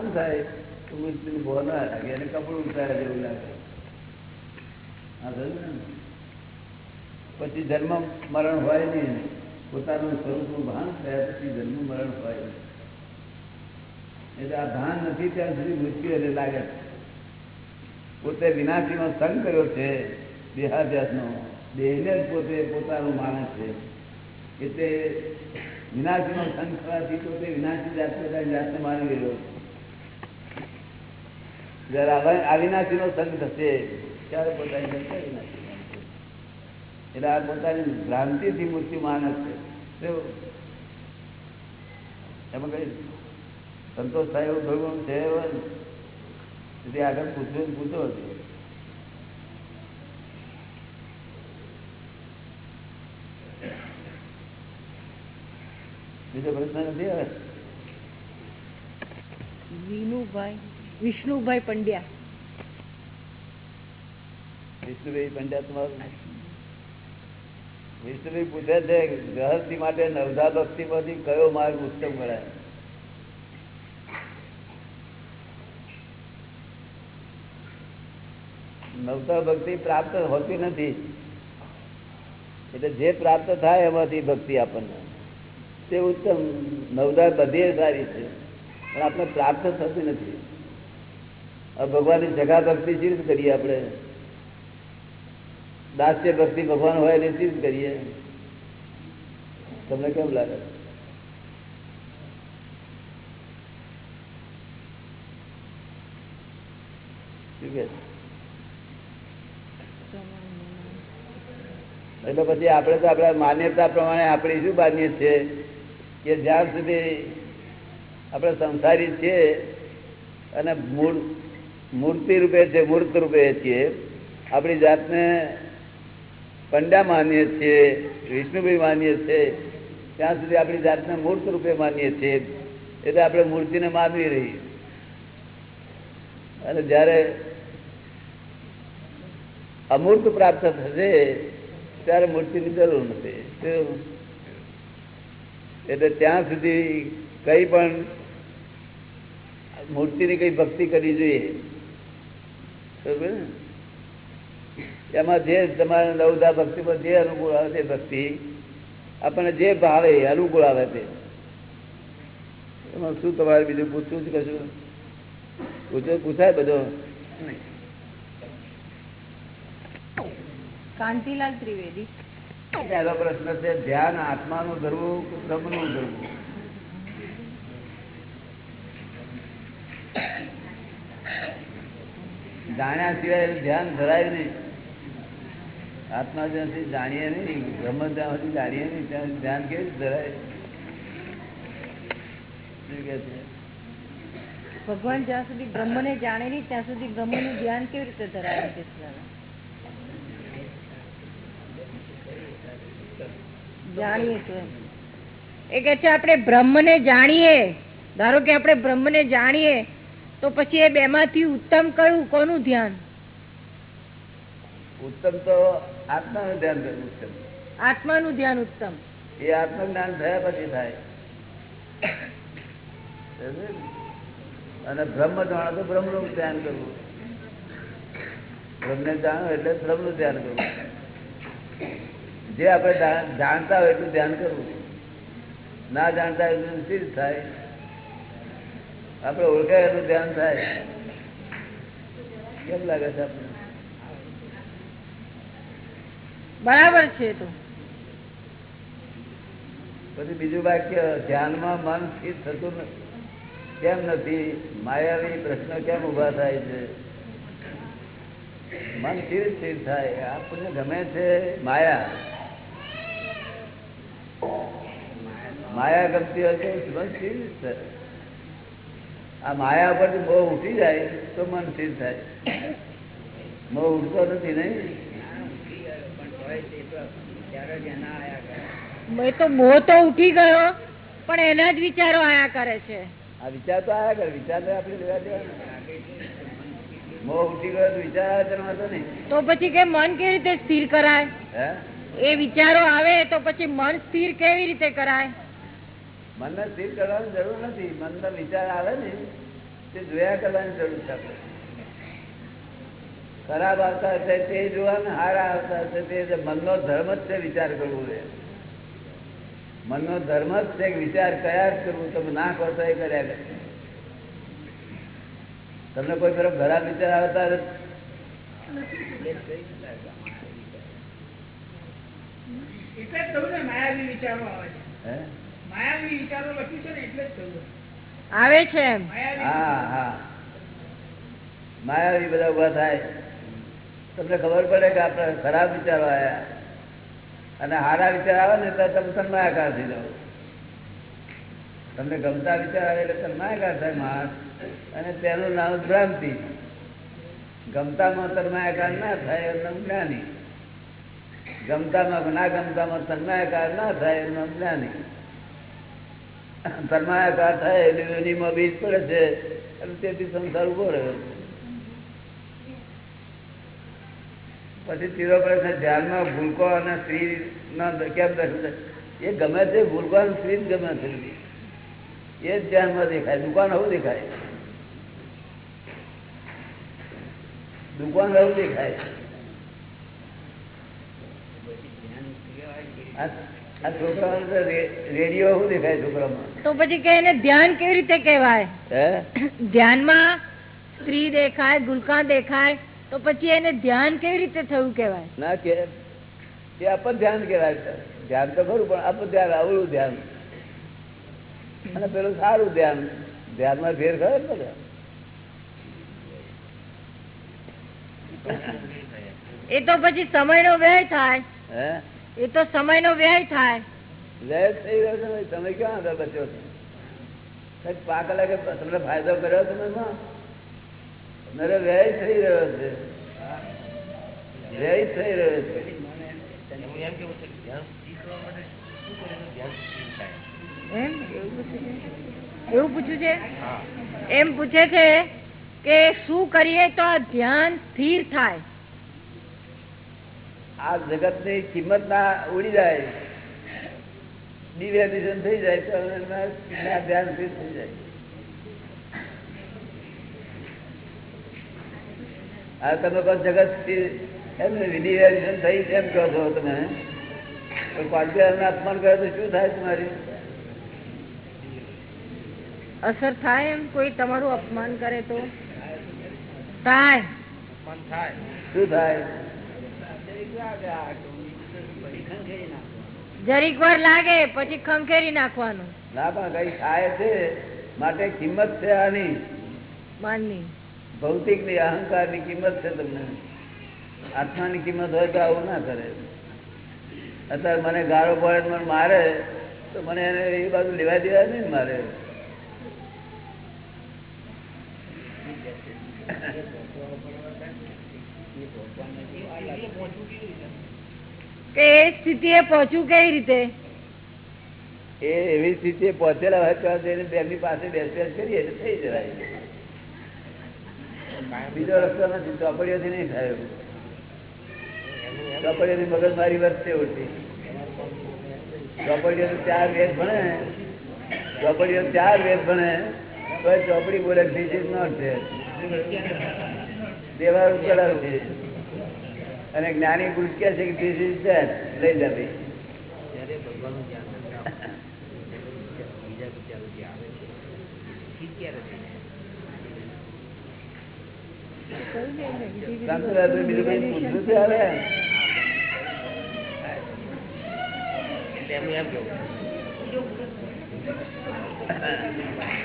દર્શન થાય? લાગે એને કપડું ઉતારે જેવું લાગે. આ પછી જન્મ મરણ હોય નહીં પોતાનું સ્વરૂપનું ભાન થયા પછી જન્મ મરણ હોય એટલે આ ભાન નથી ત્યાં સુધી એને લાગે. પોતે વિનાશીનો સંગ કર્યો છે, દેહાભ્યાસનો. દેહને જ પોતે પોતાનું માણસ છે. એટલે વિનાશીનો સંગ થવાથી પોતે વિનાશી જાત પોતાની જાતને માની ગયેલો જયારે આવા- અવિનાશીનો સંગ થશે. ત્યારે પોતાની જાતને વિનાશી એટલે આ પોતાની ભ્રાંતિથી મૃત્યુ માનસ છે એમાં કઈ સંતોષ થાય એવું થયું છે આગળ પૂછ્યું પૂછો હતી બીજો પ્રશ્ન નથી હવે વિનુભાઈ વિષ્ણુભાઈ પંડ્યા. વિષ્ણુભાઈ પંડ્યા તમારું વિષ્ણુભાઈ પૂછે છે ગૃહસ્થી માટે નવધા ભક્તિ પરથી કયો માર્ગ ઉત્તમ ગણાય? નવતા ભક્તિ પ્રાપ્ત હોતી નથી. એટલે જે પ્રાપ્ત થાય એમાંથી ભક્તિ આપણને. તે ઉત્તમ. નવદા બધી સારી છે. પણ આપણે પ્રાપ્ત થતી નથી. ભગવાનની જગા ભક્તિ શી રીતે કરીએ આપણે? દાસ્ય ભક્તિ ભગવાન હોય એને શી રીતે કરીએ? તમને કેમ લાગે? એટલે પછી આપણે તો આપણા માન્યતા પ્રમાણે આપણે શું માનીએ છીએ કે જ્યાં સુધી આપણે સંસારી છીએ અને મૂળ મૂર્તિ રૂપે છે, મૂર્ત રૂપે છીએ. આપણી જાતને પંડા માનીએ છીએ, વિષ્ણુભાઈ માનીએ છીએ. ત્યાં સુધી આપણી જાતને મૂર્ત રૂપે માનીએ છીએ. એટલે આપણે મૂર્તિને માનવી રહી અને જ્યારે અમૂર્ત પ્રાપ્ત થશે, ત્યારે મૂર્તિની જરૂર નથી. એટલે ત્યાં સુધી કઈ પણ મૂર્તિની કઈ ભક્તિ કરવી જોઈએ? એમાં જે તમારે નવધા ભક્તિમાં જે અનુકૂળ આવે તે ભક્તિ આપણને જે ભાવે અનુકૂળ આવે તે. એમાં શું તમારે બીજું પૂછવું છે કશું? પૂછો પૂછાય બધો? કાંતિલાલ ત્રિવેદી. પહેલો પ્રશ્ન છે ધ્યાન આત્માનું ધરવું બ્રહ્મનું ધરવું. જાણ્યા સિવાય ધ્યાન ધરાય નહીં. આત્મા જ્યાં જાણીએ નહીં, બ્રહ્મ જ્યાં સુધી જાણીએ નહીં, ત્યાં ધ્યાન કેવી ધરાય? કે છે? ભગવાન જ્યાં સુધી બ્રહ્મને જાણે નહીં, ત્યાં સુધી બ્રહ્મનું ધ્યાન કેવી રીતે ધરાવે છે જાણીએ તો એ કે છે, આપણે બ્રહ્મ ને જાણીએ. ધારો કે આપણે બ્રહ્મને જાણીએ તો પછી એ બેમાંથી ઉત્તમ કયું કોનું ધ્યાન? ઉત્તમ તો આત્માનું ધ્યાન ઉત્તમ. આત્માનું ધ્યાન ઉત્તમ. એ આત્મજ્ઞાન થયા પછી થાય. ને? અને બ્રહ્મ જાણો તો બ્રહ્મનું ધ્યાન કરવું. બ્રહ્મને જાણો એટલે બ્રહ્મનું ધ્યાન કરવું. જે આપણે જાણતા હોય એટલું ધ્યાન કરવું. ના જાણતા હોય એટલું સ્થિર થાય? આપણે ઓળખાય એટલું ધ્યાન થાય. કેમ લાગે છે આપણે બરાબર છે તો. પછી બીજું વાક્ય ધ્યાનમાં મન સ્થિર થતું કેમ નથી? માયાવી પ્રશ્ન કેમ ઊભા થાય છે? મન સ્થિર સ્થિર થાય. આપણને ગમે છે માયા. માયા ગમતી હોય તો મન સ્થિર થાય. આ માયા પરથી મોહ ઉઠી જાય તો મન સ્થિર થાય. મોહ ઉઠતો નથી નહીં. તો મોહ તો ઉઠી ગયો પણ એના જ વિચારો આયા કરે છે. આ વિચાર તો આયા કરે વિચાર તો આપણે લેવા દેવાના. મોહ ઉઠી ગયો તો વિચાર નહીં. તો પછી કે મન કેવી રીતે સ્થિર કરાય? એ વિચારો આવે તો પછી મન સ્થિર કેવી રીતે કરાય? મનને સ્થિર કરવાની જરૂર નથી. મનનો વિચાર આવે ને તે જોયા કરવાની જરૂર છે ખરાબ આવતા હશે તે જોવાના હારા આવતા હશે તે મનનો ધર્મ જ છે વિચાર કરવો એ. મનનો ધર્મ જ છે વિચાર કયા જ કરવું તમે ના કરતા એ કર્યા કરે. તમને કોઈ તરફ ખરાબ વિચાર આવતા એટલે જ માયાવી વિચારો આવે છે. હે? માયાવી વિચારો લખ્યું છે ને એટલે જ કહ્યું આવે છે માયાવી હા હા. માયાવી બધા ઊભા થાય. તમને ખબર પડે કે આપણે ખરાબ વિચારો આવ્યા અને સારા વિચાર આવે ને તો તમે તન્માયાકાર થઈ જાઓ. તમને ગમતા વિચાર આવે એટલે તન્માયાકાર થાય માણસ. અને તેનું નામ ભ્રાંતિ. ગમતામાં તન્માયાકાર ના થાય એમનું જ્ઞાની. ગમતામાં ના ગમતામાં તન્માયાકાર ના થાય એમનું જ્ઞાની. તન્માયાકાર થાય એનીમાં બીજ પડે છે. અને તેથી સંસાર ઊભો રહ્યો પછી તીરો પડે છે ધ્યાનમાં ભૂલકો અને સ્ત્રી ના કેમ દર્શન એ ગમે તે ભૂલકો અને સ્ત્રી જ ગમે છે એ જ ધ્યાનમાં દેખાય. દુકાન આવું દેખાય. દુકાન આવું દેખાય. રેડિયો શું દેખાય છોકરામાં? તો પછી કે એને ધ્યાન કેવી રીતે કહેવાય? ધ્યાનમાં સ્ત્રી દેખાય ગુલકા દેખાય તો પછી એને ધ્યાન કેવી રીતે થયું કહેવાય? ના કે એ અપ ધ્યાન કહેવાય ધ્યાન તો ખરું પણ અપ ધ્યાન અવળું ધ્યાન. અને પેલું સારું ધ્યાન. ધ્યાનમાં ફેર ખબર ને બધા? એ તો પછી સમયનો વ્યય થાય. હે? એ તો સમય નો વ્યય થાય. લે થઈ રહ્યો છે તમે ક્યાં આગળ બચ્યો છો? પાક લાગે તમને ફાયદો કર્યો તમે એમાં? વ્યય થઈ રહ્યો છે. વ્યય થઈ રહ્યો છે. એવું પૂછ્યું છે? એવું પૂછ્યું છે? એમ પૂછે છે કે શું કરીએ તો આ ધ્યાન સ્થિર થાય. આ જગતની કિંમત ના ઉડી જાય. ડિવેલ્યુશન થઈ જાય તો ધ્યાન થઈ જાય. આ તમે કહો જગત એમ ડિવેલ્યુશન થઈ એમ કહો છો તમે. તો અપમાન કરે તો શું થાય તમારી? અસર થાય એમ? કોઈ તમારું અપમાન કરે તો? થાય. શું થાય? જરીક વાર લાગે પછી ખંખેરી નાખવાનું. ના પણ કઈ થાય છે? માટે કિંમત છે આની. માનની. ભૌતિકની અહંકારની કિંમત છે તમને. આત્માની કિંમત હોય તો આવું ના કરે. અત્યારે મને ગાળો પડે ને મને મારે તો મને એને એ બાજુ લેવા દેવા નહીં મારે. મારે કે એ સ્થિતિએ પહોંચવું કઈ રીતે? એ એવી સ્થિતિએ પહોંચેલા હોય તો એમની પાસે બેસબેસ કરીએ થઈ જવાય. બીજો રસ્તો નથી, ચોપડીઓથી નહીં થાય ચોપડીઓની મગજ મારી વધશે ઉઠી ચોપડીઓ ચાર વેદ ભણે. ચોપડીઓ ચાર વેદ ભણે. તો ચોપડી બોલે ધીસ ઇઝ નોટ દેવાનું કરાવ છે. અને જ્ઞાની પૂછકે છે કે ધીસ ઇઝ ધેટ લઈ લે ભાઈ ત્યારે ભગવાનનું ધ્યાન નથી આવતું. બીજા વિચારો જે આવે છે એ ક્યારે થઈ જાય? શાંતિલાલ બીજું કઈ પૂછવું છે હવે એટલે એમનું એમ કેવું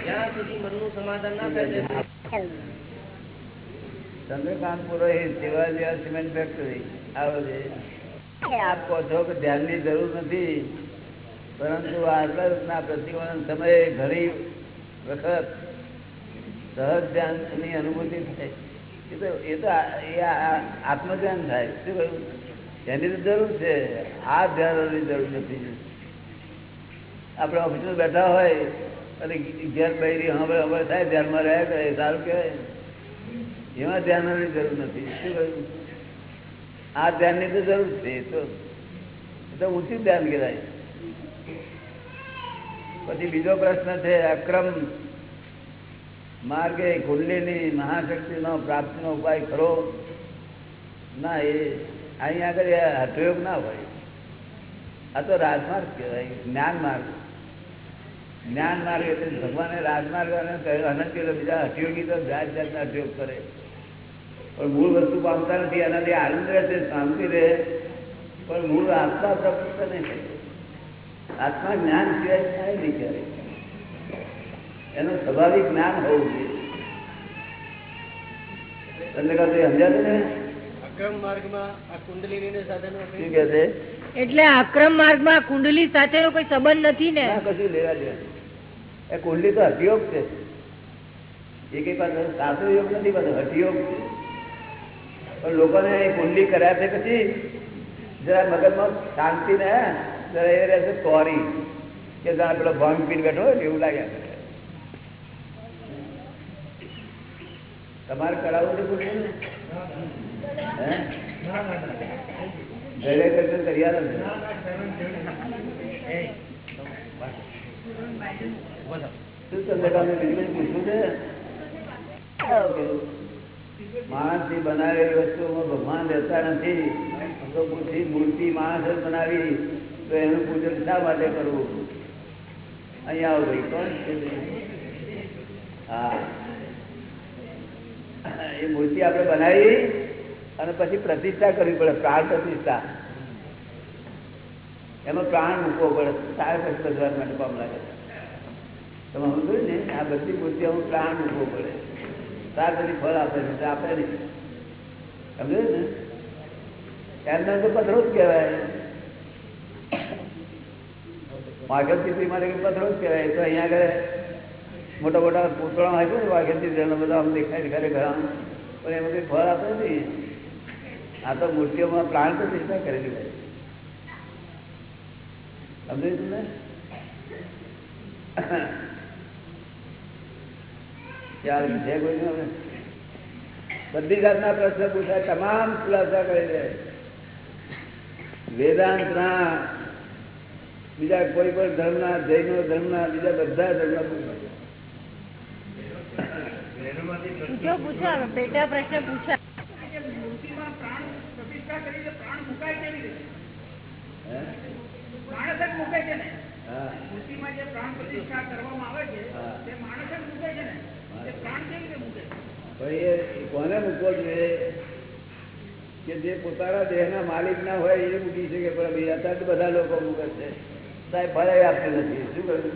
જ્યાં સુધી મનનું સમાધાન ના થાય ચંદ્રકાંત પુરોહિત જેવા જેવા સિમેન્ટ ફેક્ટરી આવો છે આપ કહો છો કે ધ્યાનની જરૂર નથી. પરંતુ આગળ ના પ્રતિકોણ સમયે ઘણી વખત સહજ ધ્યાનની અનુભૂતિ થાય. એ તો એ તો એ આત્મધ્યાન થાય. શું કહ્યું? એની તો જરૂર છે. આ ધ્યાનની જરૂર નથી. આપણે ઓફિસમાં બેઠા હોય અને ઘેર બૈરી હમણાં હમણાં થાય, ધ્યાનમાં રહ્યા કરે સારું કહેવાય. એમાં ધ્યાનની જરૂર નથી. શું કહ્યું? આ ધ્યાનની તો જરૂર છે તો. ઊંચું ધ્યાન કહેવાય. પછી બીજો પ્રશ્ન છે, અક્રમ માર્ગે કુંડલીની મહાશક્તિનો, પ્રાપ્તિનો ઉપાય ખરો? ના, એ અહીંયા આગળ હઠયોગ ના હોય. આ તો રાજમાર્ગ કહેવાય જ્ઞાન માર્ગ જ્ઞાન માર્ગ એટલે ભગવાને રાજમાર્ગ અને કહ્યું અનંત બીજા હઠયોગી તો જાત જાતના હઠયોગ કરે. પણ મૂળ વસ્તુ પામતા નથી એનાથી આનંદ રહે છે શાંતિ રહે. પણ મૂળ આત્મા પ્રપુષ્ટ નહીં થાય. આત્મા જ્ઞાન સિવાય થાય નહીં ક્યારેય એનું સ્વાભાવિક જ્ઞાન હોવું જોઈએ. તમને કહું સમજાતું ને? અક્રમ માર્ગમાં આ કુંડલીની સાધનો શું કે છે? એટલે આક્રમ માર્ગમાં કુંડલી સાથેનો કોઈ સંબંધ નથી ને? ના કશું લેવા દેવા એ કુંડલી તો હટિયોગ છે. એ કઈ પાછો સાસુ યોગ નથી પાછો હટિયોગ છે. પણ લોકોને એ કુંડલી કર્યા છે પછી જરા મગજમાં શાંતિ ને જરા એ રહેશે કોરી કે જરા પેલો ભંગ પીને બેઠો હોય ને એવું લાગ્યા કરે તમારે કરાવવું છે કુંડલી હે? ઘરે કરશે તૈયાર જ. છે. શું ચંદ્રકાંત બીજું કંઈ પૂછવું છે? માણસથી બનાવેલી વસ્તુમાં ભગવાન રહેતા નથી. મૂર્તિ માણસ બનાવી, તો એનું પૂજન શા માટે કરવું? અહીંયા આવો ભાઈ, કોણ છે હા. એ મૂર્તિ આપણે બનાવી અને પછી પ્રતિષ્ઠા કરવી પડે, પ્રાણ પ્રતિષ્ઠા. એમાં પ્રાણ મૂકવો પડે. તારે પછી ભગવાન માટે કામ લાગે. તમે સમજો ને? આ બધી મૂર્તિઓમાં પ્રાણ મૂકવો પડે. ત્યાર પછી ફળ આપે છે આપે નહીં. સમજો ને? એમને તો પથરો જ કહેવાય. વાઘર ચિત્રી માટે પથરો જ કહેવાય. તો અહીંયા આગળ મોટા મોટા પૂતળા હોય ને વાઘર ચિત્રીના બધા આમ દેખાય ખરેખર આમ પણ એમાં કંઈ ફળ આપે નહીં. આ તો મૂર્તિઓમાં પ્રાણ પ્રતિષ્ઠા કરેલી હોય. સમજાયું તમને ચાલ છે કોઈ બધી જાતના પ્રશ્ન પૂછાય તમામ ખુલાસા કરી દે. વેદાંત ના બીજા કોઈ પણ ધર્મના જૈનો ધર્મના બીજા બધા ધર્મના પૂછાય. પૂછો પૂછો પેટા પ્રશ્ન પૂછા કે મૂર્તિમાં પ્રાણ પ્રતિષ્ઠા કરી તો પ્રાણ મુકાય કેવી રીતે હે? માણસ જ મૂકે છે ને? મૂર્તિમાં જે પ્રાણ પ્રતિષ્ઠા કરવામાં આવે છે તે માણસ જ મૂકે છે ને? તે કોને મૂકવો જોઈએ કે જે પોતાના દેહના માલિક ના હોય એ મૂકી શકે, પણ બી અત્યારે બધા લોકો મૂકે છે. સાહેબ, ભલે આપતી નથી, શું કરું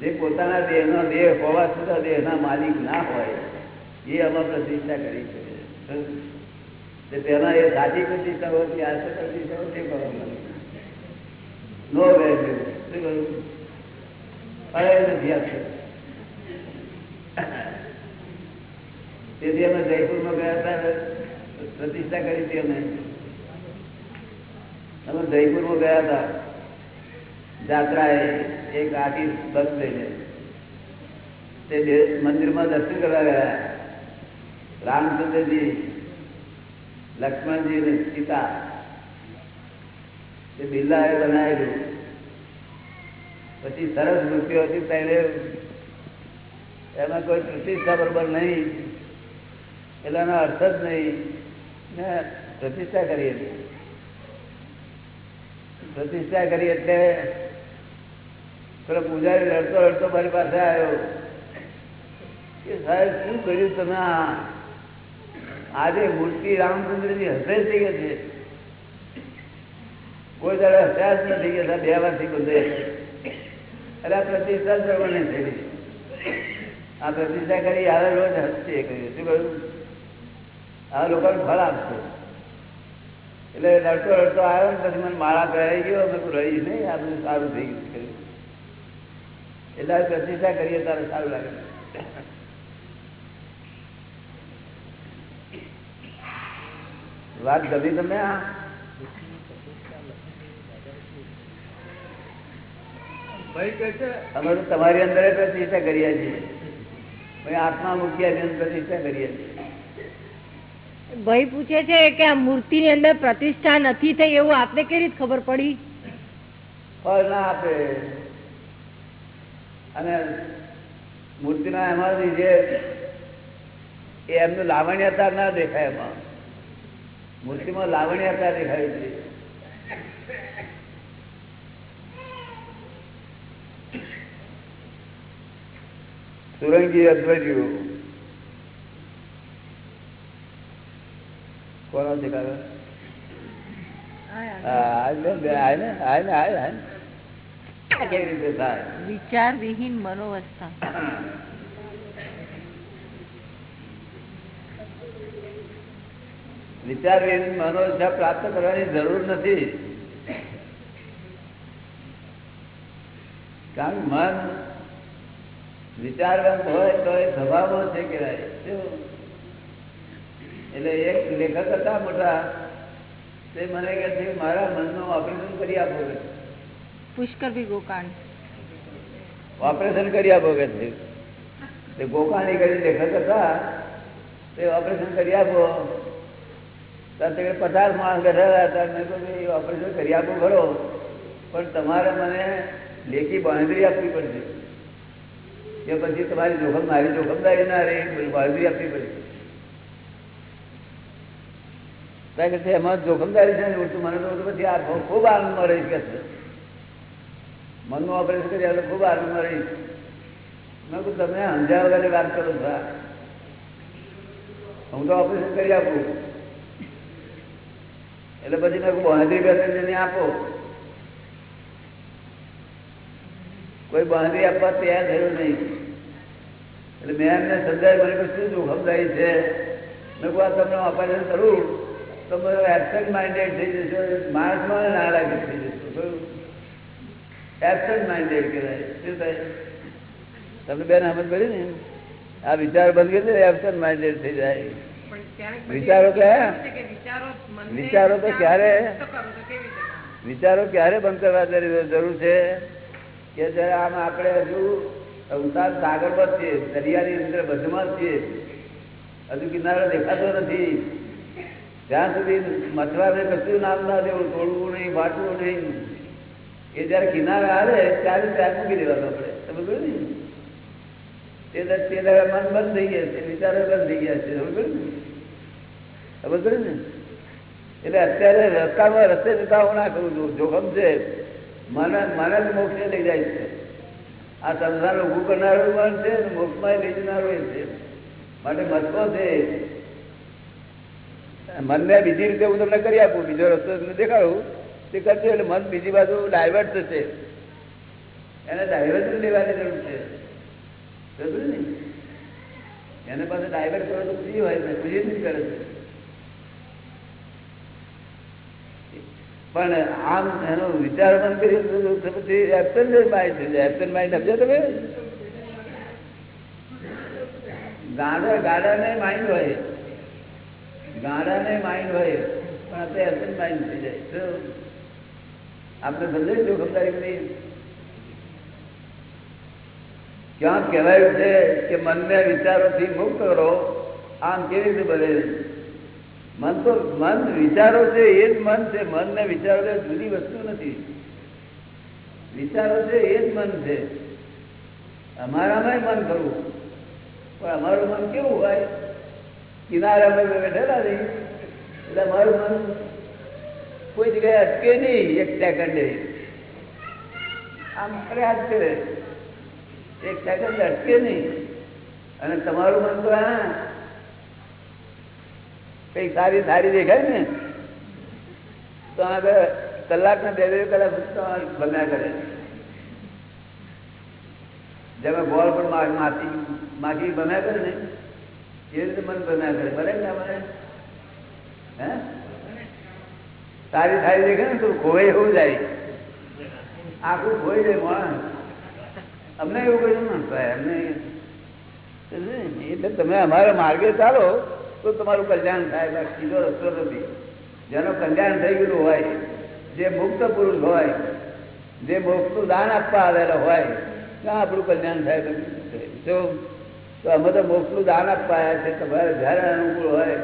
જે પોતાના દેહનો દેહ હોવા છતાં દેહના માલિક ના હોય, એ અમે પ્રતિષ્ઠા કરી શકે તેના એ સાચી પ્રતિષ્ઠા હોતી આશા પ્રતિષ્ઠા હોતી કરવાનું નો વેલ્યુ શું કરું અરે નથી આપતું. તેથી અમે જયપુરમાં ગયા હતા પ્રતિષ્ઠા કરી હતી અમે. અમે જયપુરમાં ગયા હતા. જાત્રાએ એક આખી બસ લઈને તે દે- મંદિરમાં દર્શન કરવા ગયા. રામચંદ્રજી, લક્ષ્મણજી અને સીતા તે બિરલાએ બનાવેલું. પછી સરસ મૂર્તિઓ હતી તેને એમાં કોઈ પ્રતિષ્ઠા બરોબર નહીં. એટલે એનો અર્થ જ નહીં. ને પ્રતિષ્ઠા કરી હતી. પ્રતિષ્ઠા કરી એટલે પેલો પૂજારી લડતો લડતો મારી પાસે આવ્યો. કે સાહેબ, શું કર્યું તમે આ? આજે મૂર્તિ રામચંદ્રજી હસે છે કે છે કોઈ દાડે હસ્યા જ નથી કે સાહેબ બે વારથી બંધ. એટલે આ પ્રતિષ્ઠા સર્વને થયેલી આ પ્રતિષ્ઠા કરી આવે રોજ હસશે કર્યું શું કહ્યું? આ લોકોને ફળ આપશે. એટલે રડતો રડતો આવ્યો ને પછી મને માળા પહેરાઈ ગયો. મેં રહીશ નહીં આ બધું સારું થઈ ગયું. એટલે પ્રતિષ્ઠા કરીએ તારે સારું લાગે. વાત ગમી તમે આ? ભાઈ કહે છે અમે તો તમારી અંદર પ્રતિષ્ઠા કરીએ છીએ. આત્મા મૂક્યા પ્રતિષ્ઠા કરીએ ભાઈ પૂછે છે કે આ મૂર્તિ ની અંદર પ્રતિષ્ઠા નથી થઈ એવું આપને કેવી રીતે ખબર પડી? ફળ ના આપે. અને મૂર્તિના એમાંથી જે એમનું લાવણ્યતા ના દેખાય એમાં. મૂર્તિમાં લાવણ્યતા દેખાય છે સુરંગી અધ્વર્યુ કોનો છે કાકા આ હા, આ લે, બે, આ ને, આ ને, આ ને, આ ને. અધ્વર્યું કેવી છે થાય? વિચાર વિહીન મનોવસ્થા. પ્રાપ્ત કરવાની જરૂર નથી. કારણ મન વિચારવંત હોય તો એ સ્વભાવમાં છે કહેવાય. એટલે એક લેખક હતા મોટા તે મને કહે છે મારા મનનું ઓપરેશન કરી આપો કે. છે. પુષ્કર ગોકાણ. ઓપરેશન કરી આપો કે છે. તે ગોકાણી કરી લેખક હતા. તે ઓપરેશન કરી આપો. ત્યારે તે પચાસ માણસ બેઠેલા હતા. મેં કહ્યું ઓપરેશન કરી આપો ખરો. પણ તમારે મને લેખી બાંધરી આપવી પડશે. કે પછી તમારી જોખમ મારી જોખમદારી ના રહે બાંધરી આપવી કારણ કે એમાં જોખમદારી છે ને મને તો પછી આ ખૂબ આનંદમાં રહીશ કે છે. મનનું ઓપરેશન કરી એટલે ખૂબ આનંદમાં રહીશ મેં કહું તમે અંજાર વગર વાત કરો છો. હું. તો ઓપરેશન કરી આપું. એટલે પછી મેં કહું બાંધરી બેસી આપો. કોઈ બાંધરી આપવા તૈયાર થયો નહીં. એટલે મેં એમને સમજાય મને શું જોખમદારી છે? મેં આ તમને ઓપરેશન કરું તો બધો એબસન્ટ માઇન્ડેડ થઈ જશો માણસમાં ના લાગે થઈ જશો. એબસન્ટ માઇન્ડેડ કહેવાય. શું થાય? તમને બેન સમજ પડી ને? આ વિચાર બંધ કરી એબસન્ટ માઇન્ડેડ થઈ જાય. વિચારો કયા? વિચારો તો ક્યારે? વિચારો ક્યારે બંધ કરવા જરૂર છે? કે જયારે આમ આપણે હજુ સંસાર સાગરમાં જ છીએ, દરિયાની અંદર બધમાં છીએ. હજુ કિનારો દેખાતો નથી. ત્યાં સુધી મથવાને કશું નામ ના દેવું, તોડવું નહીં વાટવું નહીં. એ જયારે કિનારે આવે ત્યારે ત્યાં મૂકી દેવાનું આપણે. તમે કહ્યું ને? તે દર- મન બંધ થઈ ગયા છે, વિચારો બંધ થઈ ગયા છે તમે કહ્યું ને? તમે કહ્યું ને? એટલે અત્યારે રસ્તામાં રસ્તે જતા હું ના કરું છું, જોખમ છે. મને મને જ મોક્ષે લઈ જાય છે. આ સંસાર ઉભું કરનારું મન છે મોક્ષમાં લઈ જનારું એ છે. માટે મસ્કો છે. મનને બીજી રીતે હું તમને કરી આપું. બીજો રસ્તો તમને દેખાડું. તે કરજો એટલે મન બીજી બાજુ ડાયવર્ટ થશે. એને ડાયવર્ટ લેવાની જરૂર છે. ને? એને પાસે ડાયવર્ટ કરો તો ખુશી હોય છે ખુશી જ કરે. છે પણ આમ એનો વિચાર પણ કર્યો પછી એબસન્ટ માઇન્ડ થઈ જાય એબસન્ટ માઇન્ડ સમજો તમે? ગાડા, ગાડાને માઇન્ડ હોય. ગાડાને માઇન્ડ હોય, પણ આપણે એબસન્ટ માઇન્ડ થઈ જાય. તો આપણે સમજાય જોખમદારી નહીં ક્યાં કહેવાયું છે કે મનને વિચારોથી મુક્ત કરો. આમ કેવી રીતે બને? મન તો મન વિચારો છે, એ જ મન છે. મન ને વિચારો છે, જુદી વસ્તુ નથી. વિચારો છે, એ જ મન છે. અમારામાં મન કરવું. પણ અમારું મન કેવું હોય? કિનારે અમે બેઠેલા નહીં એટલે અમારું મન કોઈ જગ્યાએ અટકે નહીં એક સેકન્ડે આમ કર્યા જ કરે. એક સેકન્ડ અટકે નહીં. અને તમારું મન તો હા કઈ સારી સારી દેખાય ને? તો આગળ કલાક ને બે બે કલાક બન્યા કરે. જેમાં બોલ પણ માટી માટી બન્યા કરે ને, એ રીતે મન બન્યા કરે. બને ને મને હે? સારી સારી દેખાય ને તું ખોવાય એવું જાય. આખું ખોઈ જાય માણસ અમને એવું કહ્યું ને અમને એટલે તમે અમારા માર્ગે ચાલો. તો તમારું કલ્યાણ થાય સીધો રસ્તો નથી જેનું કલ્યાણ થઈ ગયેલું હોય, જે મુક્ત પુરુષ હોય, જે મોક્ષનું દાન આપવા આવેલા હોય ત્યાં આપણું કલ્યાણ થાય. બધું તો અમે તો મોક્ષનું દાન આપવા આવ્યા છે તમારે જ્યારે અનુકૂળ હોય,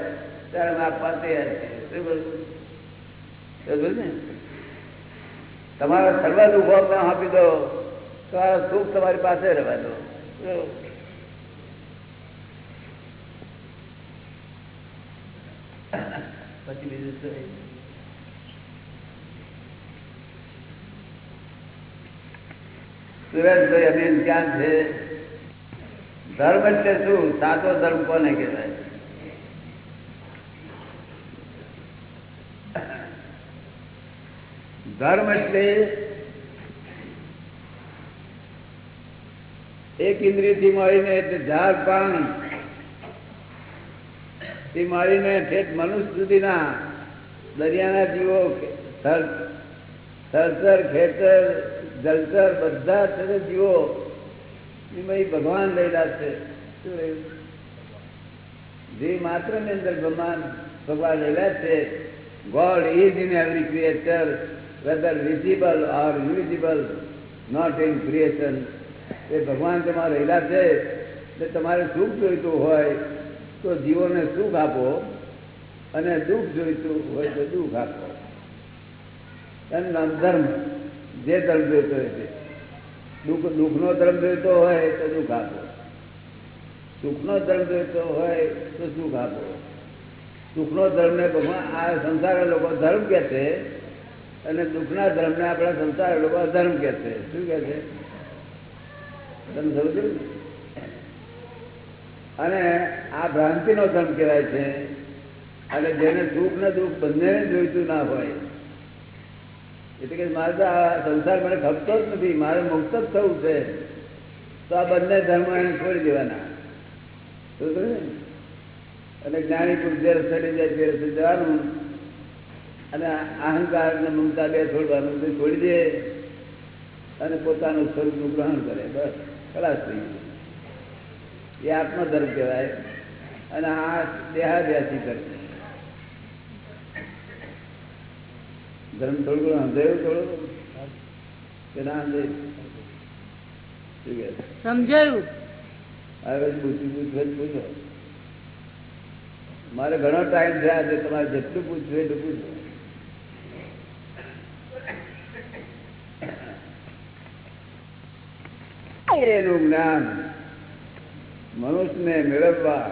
ત્યારે અમે આપવા તૈયાર શું ને? તમારા સર્વ દુઃખો આપી દો. તમારા સુખ તમારી પાસે રહેવા દો. પછી બીજું સુરેશભાઈ અભિન ક્યાં છે? ધર્મ એટલે શું? સાચો ધર્મ કોને કહેવાય? ધર્મ એટલે એક ઇન્દ્રિયથી મળીને એટલે ઝાડ પાણી થી મળીને ઠેઠ મનુષ્ય સુધીના દરિયાના જીવો થર- ખેતર જલચર બધા છે જીવો એમાં ભગવાન રહેલા છે. શું જે માત્રની અંદર ભગવાન ભગવાન રહેલા છે. God is in every creature whether visible or invisible not in creation એ ભગવાન તમારે રહેલા છે. તમારે સુખ જોઈતું હોય? તો જીવોને સુખ આપો અને દુઃખ જોઈતું હોય તો દુઃખ આપો. એનું ધર્મ, જે ધર્મ જોઈતો હોય તે. દુઃખ, દુઃખનો ધર્મ જોઈતો હોય તો દુઃખ આપો. સુખનો ધર્મ જોઈતો હોય તો સુખ આપો. સુખનો ધર્મને ભગવાન, આ સંસાર લોકો ધર્મ કે છે અને દુઃખના ધર્મને આપણા સંસાર લોકો અધર્મ કે છે. શું કે છે? તમે સમજો ને? અને આ ભ્રાંતિનો ધર્મ કહેવાય છે. અને જેને સુખ ને દુઃખ બંને જોઈતું ના હોય. એટલે કે મારે તો આ સંસાર મને ખપતો જ નથી. મારે મુક્ત જ થવું છે. તો આ બંને ધર્મ એને છોડી દેવાના. અને જ્ઞાની પુરુષ જ્યારે ચડી જાય ત્યારે જવાનું? અને અહંકાર ને મમતા બે છોડવાનું છોડી દે. અને પોતાનું સ્વરૂપનું ગ્રહણ કરે. બસ, ખલાસ થઈ ગયું. એ આત્મધર્મ કહેવાય. અને આ દેહાદ્યાસી કરે. ધર્મ થોડું ઘણું સમજાયું થોડું? કે ના સમજાયું? છે? હવે પૂછ્યું પૂછવું પૂછો મારે ઘણો ટાઈમ છે આજે તમારે જેટલું પૂછવું એટલું પૂછો. એનું જ્ઞાન. મનુષ્યને મેળવવા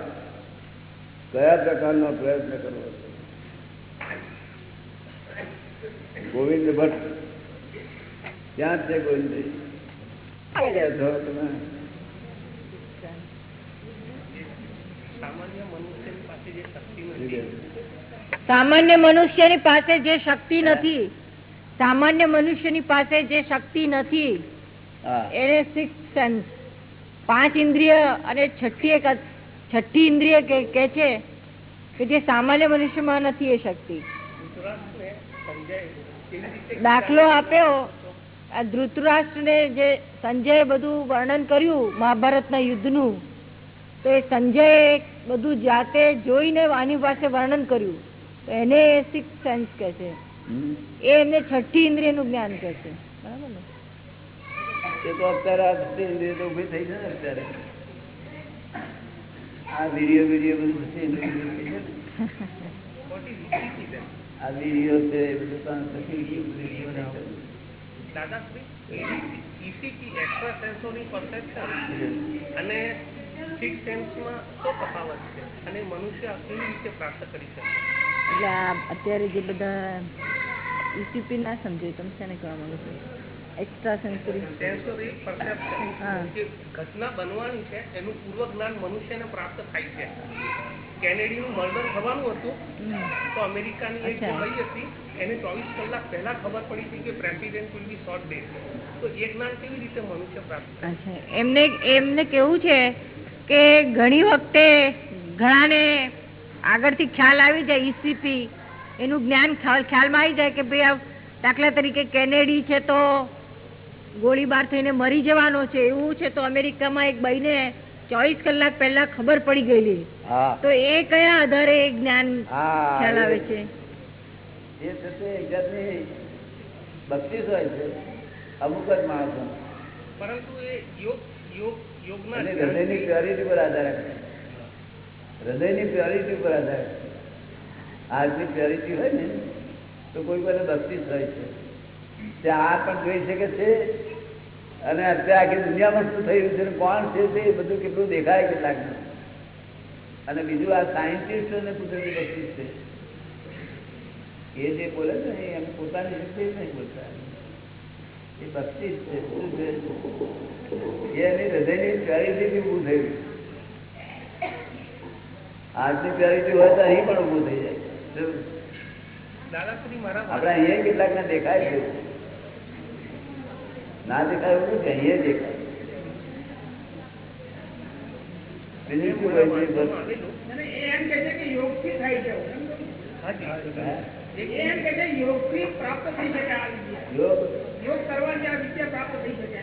કયા પ્રકારનો પ્રયત્ન કરવો ગોવિંદ ભટ્ટ ક્યાં છે ગોવિંદ છો તમે? સામાન્ય મનુષ્યની પાસે જે શક્તિ નથી સામાન્ય મનુષ્યની પાસે જે શક્તિ નથી એને સિક્સ સેન્સ પાંચ ઇન્દ્રિય અને છઠ્ઠી એક છઠ્ઠી ઇન્દ્રિય કે છે કે જે સામાન્ય મનુષ્યમાં નથી એ શક્તિ. દાખલો આપ્યો. આ ધૃતરાષ્ટ્રને જે સંજય બધું વર્ણન કર્યું મહાભારતના યુદ્ધનું તો એ સંજય બધું જાતે જોઈને આની પાસે વર્ણન કર્યું. તો એને સિક્સ સેન્સ કે છે. એ એમને છઠ્ઠી ઇન્દ્રિયનું જ્ઞાન કે છે. બરાબર ને? એ તો અત્યારે આ બધી ઇન્દ્રિય તો ઊભી થઈ છે ને અત્યારે. આ વીડિયો વીડિયો બધું બધી ઇન્દ્રિય થઈ છે ને. આ વીડિયો છે એ બધું પણ વીડિયો નહીં એક્સ્ટ્રા સેન્સોરી પરસેપ્શન અને સિક્સ સેન્સમાં શું તફાવત છે અને મનુષ્ય કેવી રીતે પ્રાપ્ત કરી શકે? એટલે આ અત્યારે જે બધા ઇસીપી ના સમજાય તમે શેને કહેવા માંગો છો? એક્સ્ટ્રા સેન્સરી ઘટના બનવાની છે એનું પૂર્વ જ્ઞાન મનુષ્યને પ્રાપ્ત થાય છે. કેનેડીનું મર્ડર થવાનું હતું. તો અમેરિકાની એક ભાઈ હતી. એને ચોવીસ કલાક પહેલા ખબર પડી હતી કે president will be shot dead તો એ જ્ઞાન કેવી રીતે મનુષ્ય પ્રાપ્ત? અચ્છા. એમને એમને કેવું છે કે ઘણી વખતે ઘણાને આગળથી ખ્યાલ આવી જાય ઈસીપી એનું જ્ઞાન ખ્યાલ ખ્યાલમાં આવી જાય કે ભાઈ દાખલા તરીકે કેનેડી છે તો ગોળીબાર થઈને મરી જવાનો છે એવું છે તો અમેરિકામાં એક બહીને ચોવીસ કલાક પહેલા ખબર પડી ગયેલી. તો એ કયા આધારે એ જ્ઞાન ખ્યાલ આવે છે? એ બક્ષિસ હોય છે અમુક જ માણસો પરંતુ એ યોગ યોગ યોગના હૃદયની પ્યોરિટી પર આધાર રાખે. હૃદયની પ્યોરિટી પર આધાર હાર્ટની પ્યોરિટી હોય ને તો કોઈ કોઈને બક્ષિસ હોય છે. આ પણ જોઈ શકે છે? અને અત્યારે આખી દુનિયામાં શું થઈ રહ્યું છે કોણ છે તે બધું કેટલું દેખાય કેટલાક અને બીજું આ સાયન્ટિસ્ટ અને કુદરતી વસ્તુ છે. એ જે બોલે છે ને એમ પોતાની રીતે નહીં બોલતા. એ ભક્તિ જ છે. શું છે? એની હૃદયની પ્યારીથી ઊભું થયું આજની પ્યારીથી હોય તો અહીં પણ ઊભું થઈ જાય. આપણે અહીંયા કેટલાક ને દેખાય છે. ના દેખાય એવું નથી અહીંયા દેખાય બીજું શું હોય છે બસ આવેલું અને એ એમ કહે છે કે યોગથી થાય છે એવું. હાજી એ એમ કહે છે યોગથી પ્રાપ્ત થઈ શકે આ વિદ્યા યોગ યોગ કરવાથી આ વિદ્યા પ્રાપ્ત થઈ શકે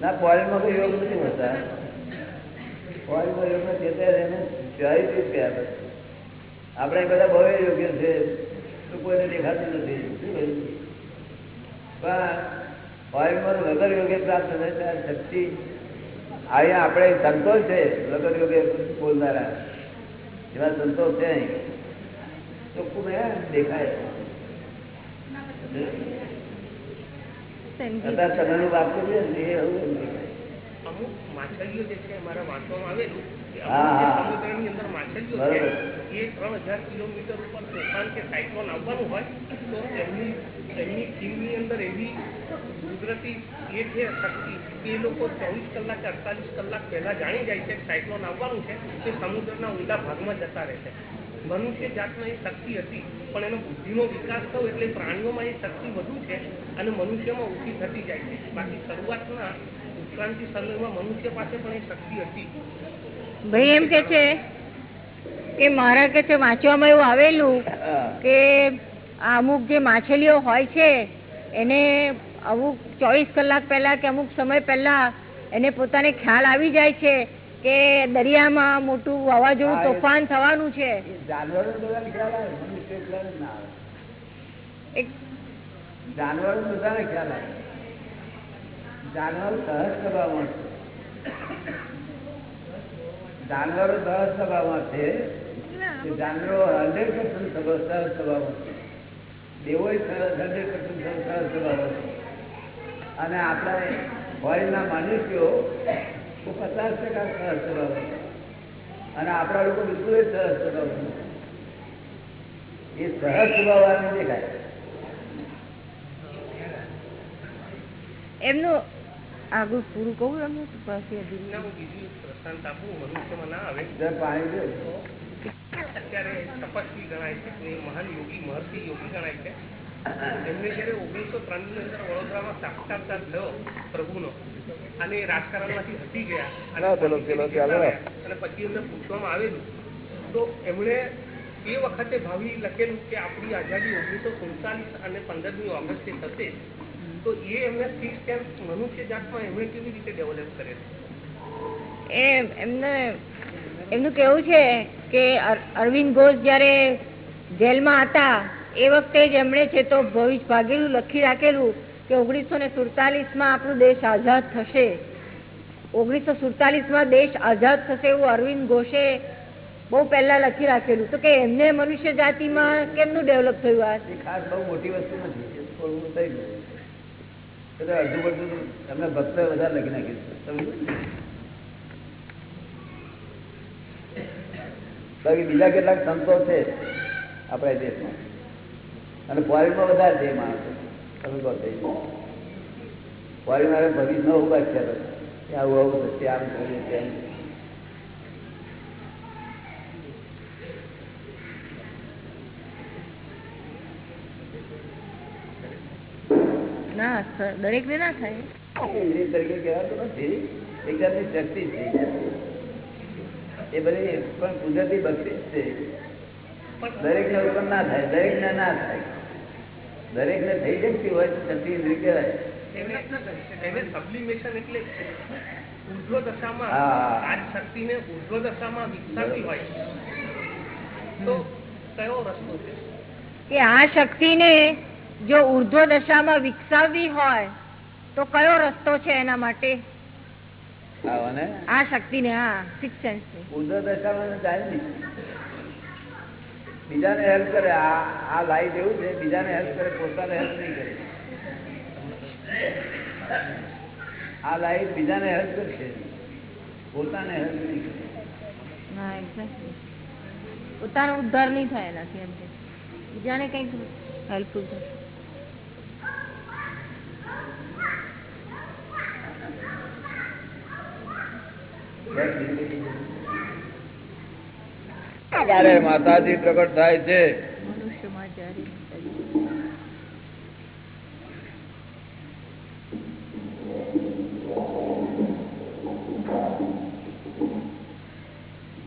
ના પોઈન્ટમાં કોઈ યોગ નથી હોતા પોઈન્ટમાં યોગ નથી અત્યારે એને પ્યારીથી જ પ્યાર છે. આપણે બધા બહુ યોગ્ય છે તો કોઈને દેખાતું નથી શું કહ્યું? પણ પોઈન્ટમાં વગર યોગે પ્રાપ્ત થાય શક્તિ અહીંયા આપણે સંતોષ છે વગર યોગે બોલનારા. એવા સંતોષ છે અહીં. ચોખ્ખું મેં દેખાય અત્યારે તમે વાપરું છે એ એવું દેખાય અમુક માછલીઓ જે છે મારા વાંચવામાં આવેલું અડતાલીસ કલાક છે તે સમુદ્રના ઊંડા ભાગમાં જતા રહે છે મનુષ્ય જાતમાં એ શક્તિ હતી પણ એનો બુદ્ધિનો વિકાસ થયો એટલે પ્રાણીઓમાં એ શક્તિ વધુ છે અને મનુષ્યમાં ઓછી થતી જાય છે બાકી શરૂઆતના ઉત્ક્રાંતિ સમયમાં મનુષ્ય પાસે પણ એ શક્તિ હતી ભાઈ એમ કે છે કે મારા કે છે વાંચવામાં એવું આવેલું કે અમુક જે માછલીઓ હોય છે એને અમુક ચોવીસ કલાક પહેલા કે અમુક સમય પહેલા એને પોતાને ખ્યાલ આવી જાય છે કે દરિયામાં મોટું વાવાઝોડું તોફાન થવાનું છે. જાનવરો બધાને ખ્યાલ આવે સહજ કરવા છે. જાનવરો સહજ સ્વભાવમાં છે. જાનવરો હંડ્રેડ પર્સન્ટ સહજ સ્વભાવમાં દેવો હંડ્રેડ પર્સન્ટ સહજ સ્વભાવમાં અને આપણા ફોરેનના મનુષ્યો પચાસ ટકા સહજ સ્વભાવ છે. અને આપણા લોકો બિલકુલ સહજ સ્વભાવ એ સહજ સ્વભાવ દેખાય. એમનું આગળ પૂરું કહું એમનું? પછી હજુ. ના હું બીજું એક દ્રષ્ટાંત આપું મનુષ્યમાં ના આવે. જરા પાણી દે અત્યારે તપસ્વી ગણાય છે મહાન યોગી મહર્ષિ યોગી ગણાય છે. એમને જ્યારે ઓગણીસો ત્રણની અંદર વડોદરામાં સાક્ષાત્કાર થયો પ્રભુનો અને રાજકારણમાંથી હટી ગયા અને ના, પેલો- પેલો ચાલો. અને પછી એમને પૂછવામાં આવેલું. તો એમણે એ વખતે ભાવિ લખેલું કે આપણી આઝાદી ઓગણીસો સુડતાલીસ અને પંદરમી ઓગસ્ટે થશે. તો એ એમને સિક્સ સેન્સ મનુષ્ય જાતમાં એમણે કેવી રીતે ડેવલપ કરેલું એ એમને, એમનું કેવું છે કે અરવિંદ ઘોષ જયારે જેલમાં હતા, એ વખતે જ એમણે છે તો ભવિષ્ય ભાગેલું લખી રાખેલું કે ઓગણીસો ને સુડતાલીસમાં આપણો દેશ આઝાદ થશે. ઓગણીસો સુડતાલીસમાં દેશ આઝાદ થશે એવું અરવિંદ ઘોષે બહુ પહેલા લખી રાખેલું. તો કે એમને મનુષ્ય જાતિમાં કેમનું ડેવલપ થયું આ? ખાસ બહુ મોટી વસ્તુ નથી. અડધું પડતું તમને ભક્ત વધારે લખી નાખીશું બાકી બીજા કેટલાક સંતો છે આપણા દેશમાં. અને ફોરેનમાં વધારે છે માણસો. તમે કહો થઈ હવે ઊભા છે આવું આવું થશે આમ થશે તેમ. ના દરેક ને ના થાય. તરીકે કહેવાતું નથી એક જાતની શક્તિ છે. એ બધી પણ કુદરતી ભક્તિ છે. દરેક ને ઉત્પન્ન ના થાય દરેક ને ના થાય. દરેક ને થઈ શકતી હોય તો શક્તિ ઇન્દ્રિય કહેવાય. એને એને સબ્લિમેશન એટલે ઉર્ધ્વ દશામાં હા. આ શક્તિને ને દશામાં વિકસાવવી હોય. તો કયો રસ્તો છે? કે આ શક્તિને જો ઉર્ધ્વ દશામાં વિકસાવવી હોય તો કયો રસ્તો છે એના માટે? ને આ હા સિક્સ સેન્સ નહીં. બીજાને હેલ્પ કરે આ આ લાઈટ એવું છે બીજાને હેલ્પ કરે પોતાને હેલ્પ નહીં કરે. આ લાઈટ બીજાને હેલ્પ કરશે પોતાને હેલ્પ નહીં કરે. પોતાનો ઉદ્ધાર નહીં થાય એનાથી એમ કે. બીજાને કંઈક હેલ્પફુલ થશે. ત્યારે માતાજી પ્રગટ થાય છે.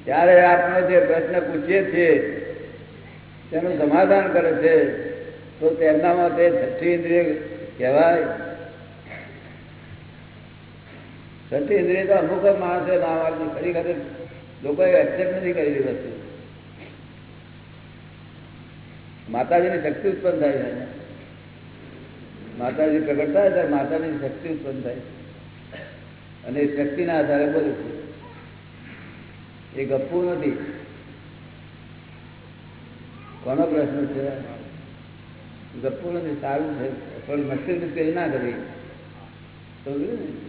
ત્યારે આપણે જે પ્રશ્ન પૂછીએ છીએ તેનું સમાધાન કરે છે તો તેમનામાં તે છઠ્ઠી ઇન્દ્રિય કહેવાય. છઠ્ઠી ઇન્દ્રિય તો અમુક જ માણસે ના વાળની ખરેખર લોકોએ એક્સેપ્ટ નથી કરેલી વસ્તુ. માતાજીની શક્તિ ઉત્પન્ન થાય છે. માતાજી પ્રગટ થાય ત્યારે માતાજીની શક્તિ ઉત્પન્ન થાય. અને એ શક્તિના આધારે છે. એ ગપ્પુ નથી. કોનો પ્રશ્ન છે? ગપ્પુ નથી, સારું છે. પણ મસ્તી મુશ્કેલી ના કરી. સમજ્યું ને?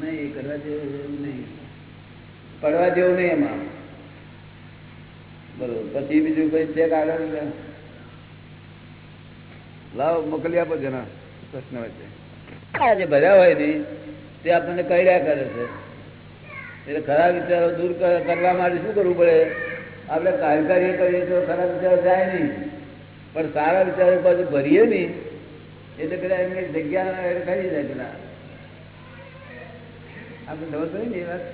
નહીં પડવા જેવું નહીં એમાં. બરોબર. પછી બીજું કઈ ચેક લાવો, મોકલી આપો જણા પ્રશ્ન વચ્ચે. જે ભર્યા હોય ને, તે આપણને કર્યા કરે છે. એટલે ખરા વિચારો દૂર કર- કરવા માટે શું કરવું પડે? આપણે કાર્યકારી કરીએ તો ખરા વિચારો જાય નહીં. પણ સારા વિચારો પાછું ભરીએ નહીં. એટલે પેલા એમની જગ્યા એ કરી જાય પેલા. આપણે ખબર પડી ને એ વાત.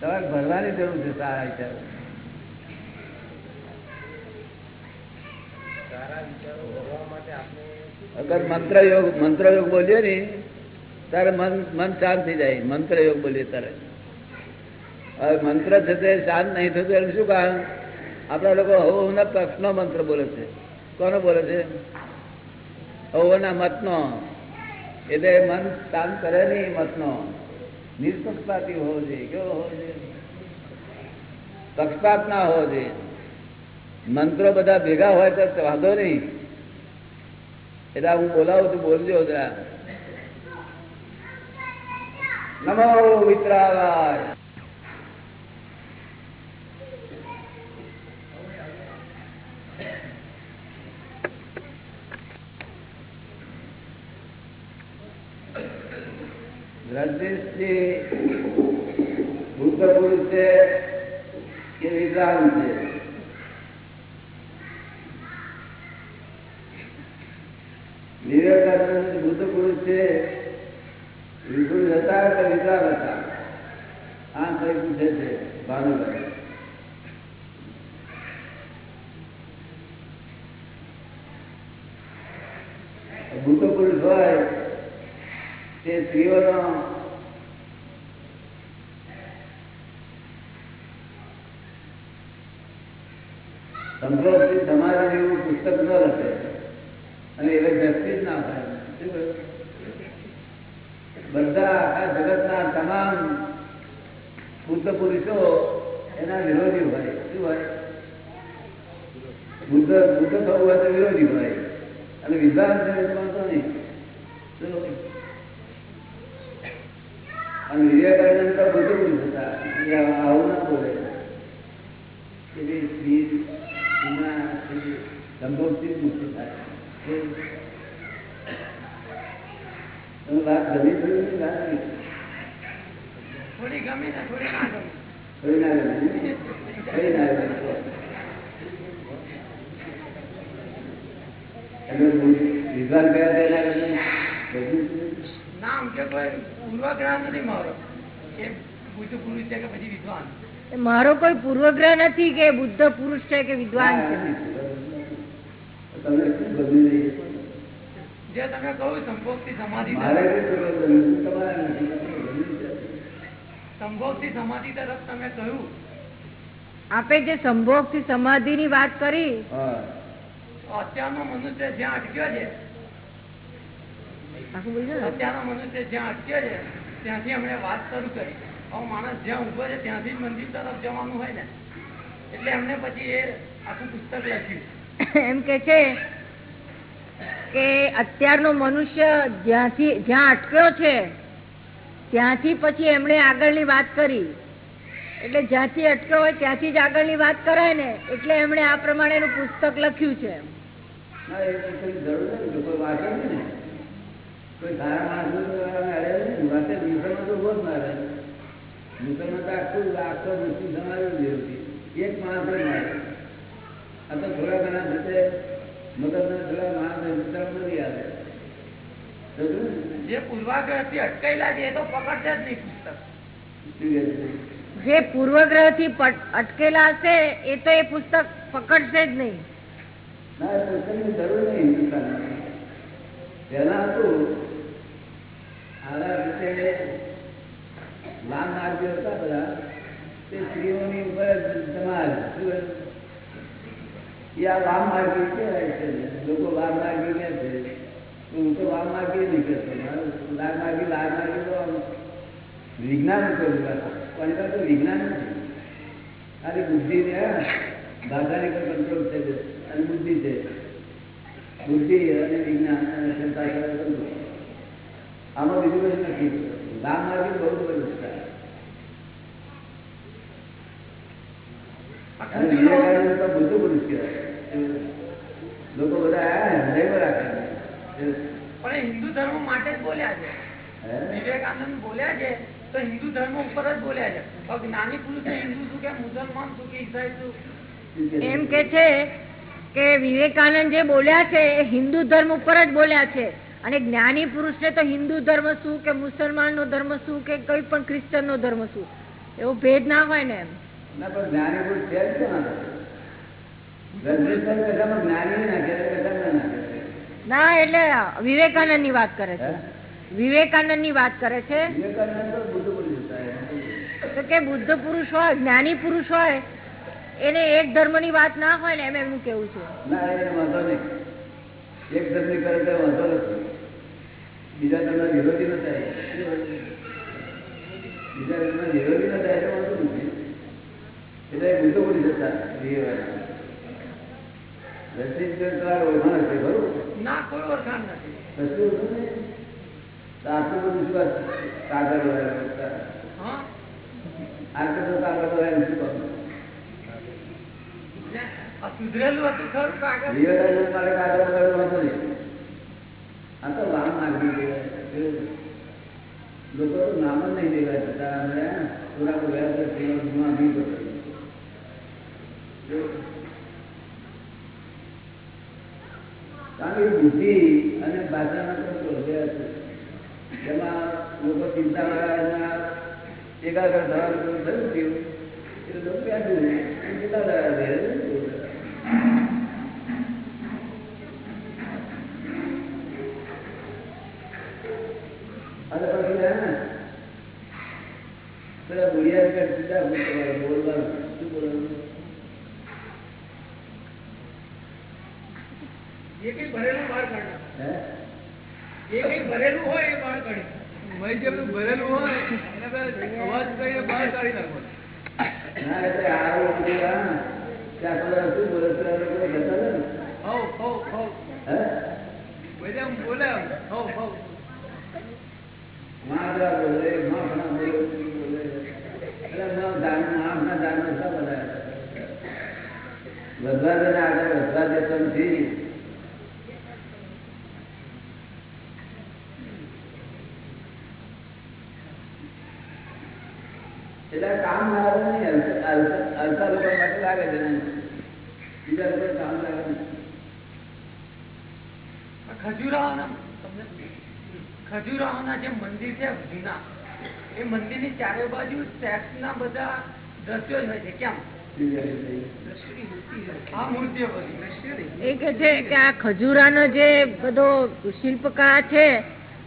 તમારે ભરવાની જરૂર છે સારા વિચારો. અગર મંત્ર યોગ મંત્ર યોગ બોલીએ ને તારે મન મન શાંત થઈ જાય. મંત્ર યોગ બોલીએ તારે. હવે મંત્ર છે તે શાંત નહીં થતું એનું શું કારણ? આપણા લોકો હવના પક્ષનો મંત્ર બોલે છે. કોનો બોલે છે? હવના મતનો. એટલે મન કામ કરે નહીં મતનો. નિષ્પક્ષપાતી હોવો જોઈએ. કેવો હોવો જોઈએ? પક્ષપાત ના હોવો જોઈએ. મંત્રો બધા ભેગા હોય તો વાંધો નહીં. એટલે હું બોલાવું તું બોલજો જરા. નમો વિતરાગાય રજનીશજી બુદ્ધ પુરુષ છે કે વિદ્વાન છે. વિવેકાનંદ છે આમ કઈ છે ભાનુભાઈ. બુદ્ધ પુરુષ હોય તે સ્ત્રીઓનો સંભવથી તમારા જેવું પુસ્તક ન રચે અને એ વ્યક્તિ જ ના થાય. બધા આખા જગતના તમામ બુદ્ધ પુરુષો એના વિરોધી હોય શું હોય બુદ્ધ બુદ્ધ થવું હોય તો વિરોધી હોય અને વિદ્વાન છે એ તો વાંધો નહીં શું? અને વિવેકાનંદ તો બુદ્ધ પુરુષ હતા એ આવું ના બોલે કે જે સ્ત્રી સ્ત્રીના સંભોગથી જ મુક્તિ થાય તમે વાત ગમી થોડી નહીં વાત નહીં. થોડી ગમી ને થોડી ના ગમી થોડી ના ગમી થોડી ના ગમી તમે વિદ્વાન કયા છે એના કરતા બધું નામ કે કોઈ પૂર્વગ્રહ નથી મારો કે બુદ્ધ પુરુષ છે કે પછી વિદ્વાન મારો કોઈ પૂર્વગ્રહ નથી કે બુદ્ધ પુરુષ છે કે વિદ્વાન છે? જે તમે સંભોગથી સમાધિ. સંભોગથી સમાધિ તરફ તમે કહ્યું આપે જે સંભોગથી સમાધિ ની વાત કરી અત્યારનો મનુષ્ય જ્યાં અટક્યો છે ને. અત્યારનો મનુષ્ય જ્યાં અટક્યો છે ત્યાંથી એમણે વાત શરૂ કરી હવે માણસ જ્યાં ઊભો છે ત્યાંથી જ મંદિર તરફ જવાનું હોય ને એટલે એમને પછી એ આખું પુસ્તક લખ્યું. એમ કે છે કે અત્યારનો મનુષ્ય જ્યાંથી જ્યાં અટક્યો છે ત્યાંથી પછી એમણે આગળની વાત કરી. એટલે જ્યાંથી અટક્યો હોય ત્યાંથી જ આગળની વાત કરાય ને એટલે એમણે આ પ્રમાણેનું પુસ્તક લખ્યું છે ના એ પુસ્તકની જરૂર કોઈ એક માણસ જ મારે આ તો થોડા ઘણા થશે મગજના થોડા માણસ વિચાર નથી આવે જે ને? થી અટકેલા છે એ તો પકડશે જ નહીં પુસ્તક? જે પૂર્વગ્રહથી અટકેલા હશે એ તો એ પુસ્તક પકડશે જ નહીં. હતા બધા. તે સ્ત્રીઓની ઉપર લાંબ માર્ગી કહેવાય છે લોકો વામ માર્ગી કહે છે. હું તો વામ માર્ગી નહીં કહેતો લાલ માર્ગી લાલ માર્ગી તો વિજ્ઞાન ઉપર પણ તો વિજ્ઞાન નથી ખાલી બુદ્ધિ ને ભાષાની પર કંટ્રોલ છે અને બુદ્ધિ છે. બુદ્ધિ અને વિજ્ઞાન અને ક્ષમતા આમાં બીજું કશું નથી. ગામ માર્ગી બહુ બધું છે આ અને ખજૂરો તો બુદ્ધ પુરુષ કહેવાય. લોકો બધા હૃદયમાં રાખે પણ હિન્દુ ધર્મ માટે જ બોલ્યા છે. વિવેકાનંદ બોલ્યા છે તો હિન્દુ ધર્મ ઉપર જ બોલ્યા છે. જ્ઞાની પુરુષ હિન્દુ શું કે મુસલમાન શું કે ઈસાઈ શું? શું કહે છે? એમ કે છે કે વિવેકાનંદ જે બોલ્યા છે એ હિન્દુ ધર્મ ઉપર જ બોલ્યા છે. અને જ્ઞાની પુરુષને તો હિન્દુ ધર્મ શું કે મુસલમાન નો ધર્મ શું કે કોઈ પણ ક્રિશ્ચન નો ધર્મ શું? એવો ભેદ ના હોય ને એમ. ના પણ છે જ રજનીશભાઈ જ્ઞાની ના ના એટલે વિવેકાનંદની વાત કરે છે. વિવેકાનંદની વાત કરે છે. તો કે બુદ્ધ પુરુષ હોય જ્ઞાની પુરુષ હોય એને એક ધર્મની વાત ના હોય ને એમ એમનું કેવું છે? ના એ વાંધો નહીં. એક ધર્મની કરે તો વાંધો નથી. બીજા ધર્મના વિરોધી ન થાય. બીજા ધર્મના વિરોધી ન થાય એટલે વાંધો નથી. એટલે એ બુદ્ધ પુરુષ હતા વિવેકાનંદ. રજનીશભાઈ તમારે ઓળખાણ છે બરોબર ના કોઈ ઓળખાણ નથી કશું હતું ને? તો આટલું બધું શું આ કાગળ વગેરે? હા આટલું બધું કાગળ વગેરે શું કરવું? ને આ સુધરેલું હતું ખરું કાગળ વિવેકાનંદ મારે કાગળ વગેરે વાંધો નહીં આ તો વામ માગી કહેવાય. લોકો તો નામ જ નહીં દેવા છતાં અમે થોડાક વ્યાજ જીવનમાં નહીં કરતા. કારણ કે બુદ્ધિ અને ભાષાના કંટ્રોલ છે. એમાં લોકો ચિંતા એકાગ્ર થવાનું થયું. થયું બોલવાનું જે કઈ ભરેલું બહાર કાઢો હે જે કઈ ભરેલું હોય એ બહાર કાઢી ભાઈ જે બધું ભરેલું હોય એને પેલા અવાજ કરીને બહાર કાઢી નાખો ના એટલે આવું બધું હા ને, ત્યાં પેલા શું બોલે પેલા લોકો જતા રહે ને હવ હવ હવ હે ભાઈ આમ બોલે આમ હવ હવ માદરા બોલે માફના બોલે બોલે એટલે ના દાન માફના દાન શા બધા વધવા દે ને આગળ વધવા દેતો નથી એટલે કામ લાગે નહીં હલકા- હલકા હલકા લોકો માટે લાગે છે બીજા લોકો કામ લાગે નહીં. આ ખજૂરાહોના તમને જે મંદિર છે જૂના એ મંદિરની ચારે બાજુ સેક્સના બધા દ્રશ્યો જ હોય છે. કેમ? આ મૂર્તિઓ બધી એ કે છે કે આ ખજૂરાનો જે બધો શિલ્પકાર છે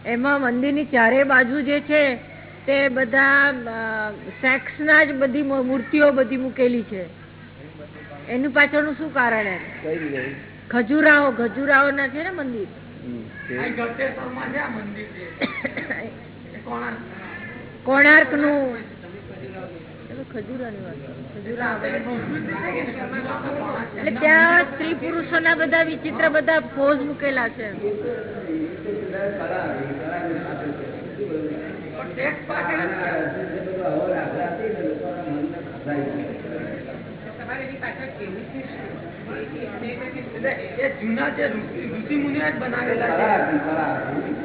એમાં મંદિરની ચારે બાજુ જે છે તે બધા સેક્સના જ બધી મૂર્તિઓ બધી મૂકેલી છે. એનું પાછળનું શું કારણ હે ખજુરાહો ખજુરાહો ના છે ને મંદિર? કોણાર્કનું ત્યાં સ્ત્રી પુરુષોના બધા વિચિત્ર બધા પોઝ મૂકેલા છે. પાછળ જ છે. આ બધું હવે રાખવા હતી ને લોકોના મનને એટલે એ જૂના જે ઋષિ મુનિઓ જ બનાવેલા છે.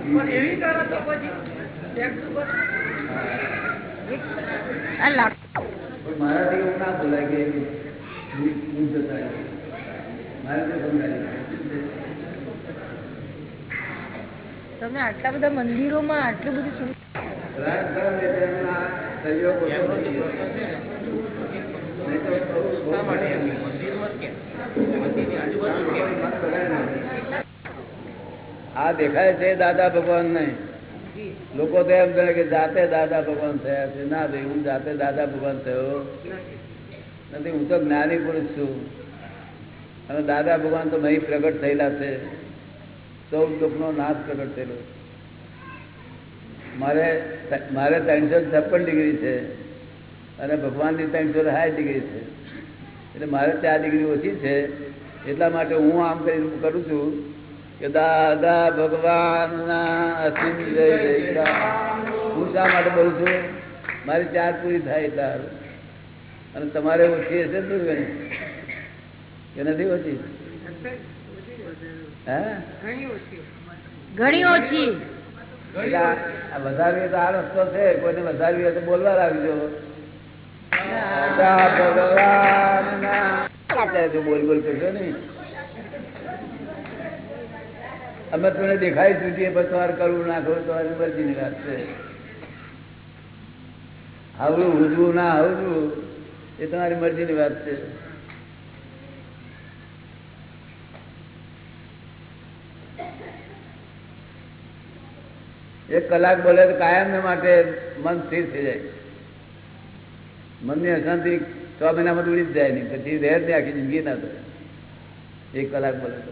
પણ એવી કરો તો પછી મારાથી એવું ના બોલાય કે હું- હું જતા મારે તો સમજાય આટલા બધા મંદિરોમાં આટલું બધું સુંદર આ દેખાય છે દાદા ભગવાન ને લોકો તો એમ કહે કે જાતે દાદા ભગવાન થયા છે. ના ભાઈ હું જાતે દાદા ભગવાન થયો. નથી હું તો જ્ઞાની પુરુષ છું. અને દાદા ભગવાન તો મહી પ્રગટ થયેલા છે. સૌ દુઃખનો નાશ પ્રગટ થયેલો મારે મારે ત્રણસો છપ્પન ડિગ્રી છે. અને ભગવાનની ત્રણસો સાઠ ડિગ્રી છે. એટલે મારે ચાર ડિગ્રી ઓછી છે. એટલા માટે હું આમ કરી કરું છું કે દાદા ભગવાનના અસીમ જય હું શા માટે બોલું છું? મારી ચાર પૂરી થાય એટલા અને તમારે ઓછી હશે તું ઘણી? કે નથી ઓછી? હે? ઘણી ઓછી. વધારવી તો આ રસ્તો છે. કોઈને વધારવી હોય તો બોલવા લાગજો દાદા ભગવાનના અત્યારે તો અમે તમને દેખાય છૂટીએ પછી તમારે કરવું ના કરવું મરજી ની વાત છે. આવડું ઉજવું ના આવડું એ તમારી મરજીની વાત છે. એક કલાક બોલે તો કાયમ માટે મન સ્થિર થઈ જાય. મનની અશાંતિ છ મહિનામાં ઉડી જ જાય નહીં. પછી રહે જ નહીં આખી જિંદગી ના થાય. એક કલાક બોલે તો.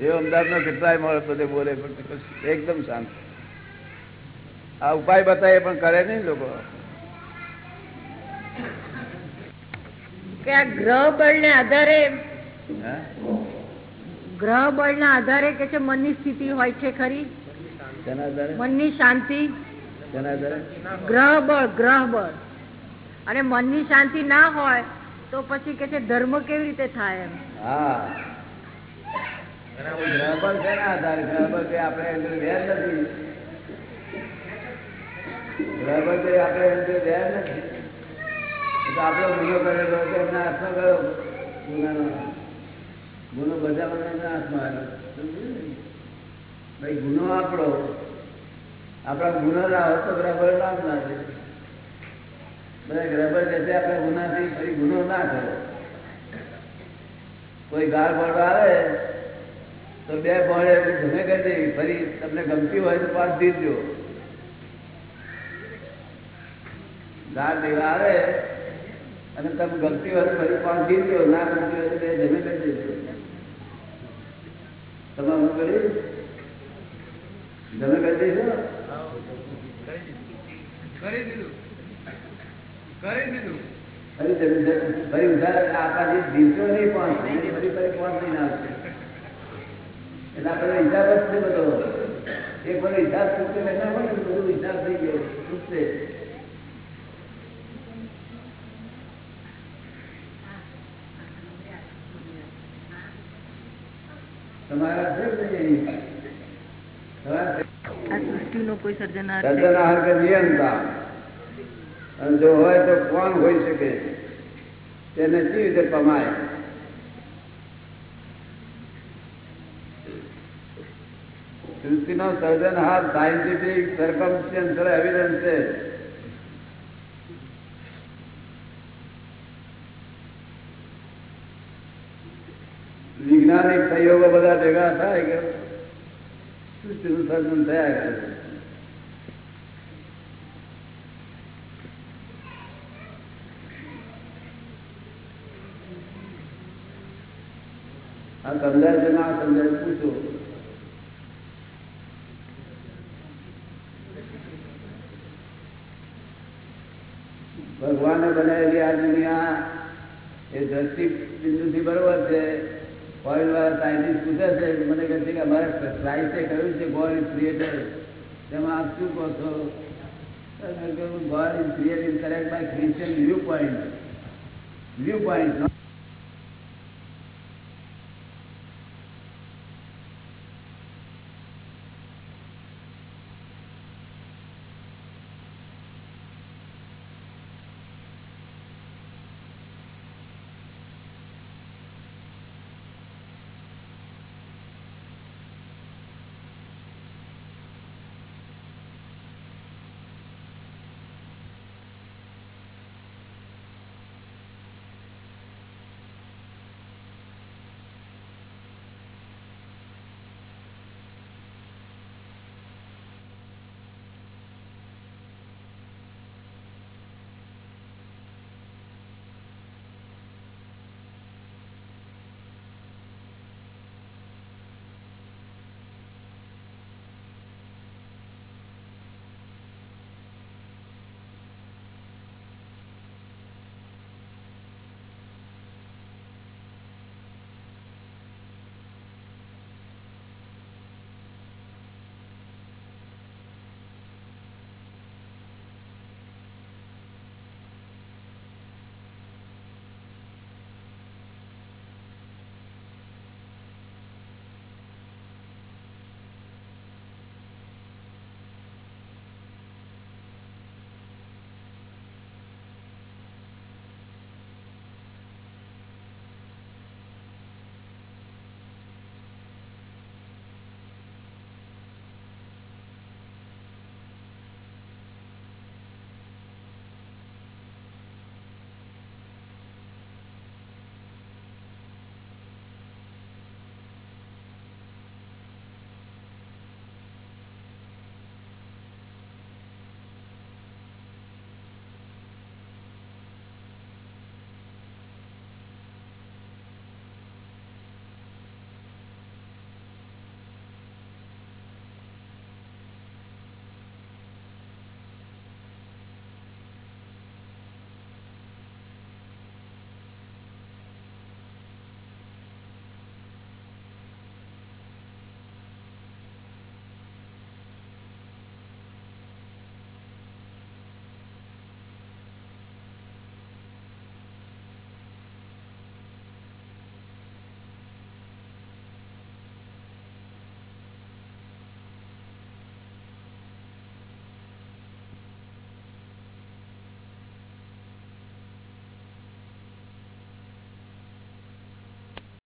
એ અમદાવાદમાં કેટલાય મળે બધે બોલે પણ એકદમ શાંત. આ ઉપાય બતાવે પણ કરે નહીં લોકો. કે આ ગ્રહ બળને આધારે ગ્રહ બળના આધારે કે છે મનની સ્થિતિ હોય છે ખરી? મનની શાંતિ? ગ્રહ બળ ગ્રહ બળ. અને મનની શાંતિ ના હોય તો પછી કે છે ધર્મ કેવી રીતે થાય એમ? આપણો ગુનો કરેલો એમના હાથમાં ગયો. ગુનો બધા એમના ભાઈ, ગુનો આપણો. આપણા ગુનો ના તો બરાબર નામ ના છે કોઈ ગાળ પડવા આવે, તો બે ભણે ગમે કરી ફરી તમને ગમતી હોય તો પાછ દીધજો ગાળ દેવા આવે, અને તમે ગમતી હોય તો ફરી પાંચ દીધજો ના ગમતી હોય તો બે જમે કરી દેજો. તમે હું કરી? જમે કરી દઈશું? કરી દીધું. કરી દીધું. ફરી જમે ફરી ઉધાર આપણા દિવસો નહીં પાંચ ફરી ફરી પાંચ નહીં આવશે. એટલે આપણે હિસાબ જ છે બધો. એક બધો હિસાબ ચૂકતે ના હોય બધું હિસાબ થઈ ગયો ચૂકતે તમારા છે? આ સૃષ્ટિનો કોઈ સર્જનાર છે. સર્જનહાર કે નિયંતા? અને જો હોય તો કોણ હોઈ શકે? તેને કેવી રીતે કમાય? સૃષ્ટિનો સર્જનહાર સાયન્ટિફિક સરકમસ્ટન્શિયલ એવિડન્સ છે. વૈજ્ઞાનિક સહયોગો બધા ભેગા થાય કે સૃષ્ટિનું સર્જન થયા કરે છે આ સમજાય છે ના સમજાય પૂછો. ભગવાને બનાવેલી આ દુનિયા એ દ્રષ્ટિ બિંદુથી બરોબર છે. ફોરેન વાળા સાયન્ટિસ્ટ પૂછે છે, મને કહે છે કે અમારે ક્રાઇસ્ટે કહ્યું છે ગોડ ઇઝ ક્રિએટર તેમાં આપ શું કહો છો? God is correct by Christian view point view not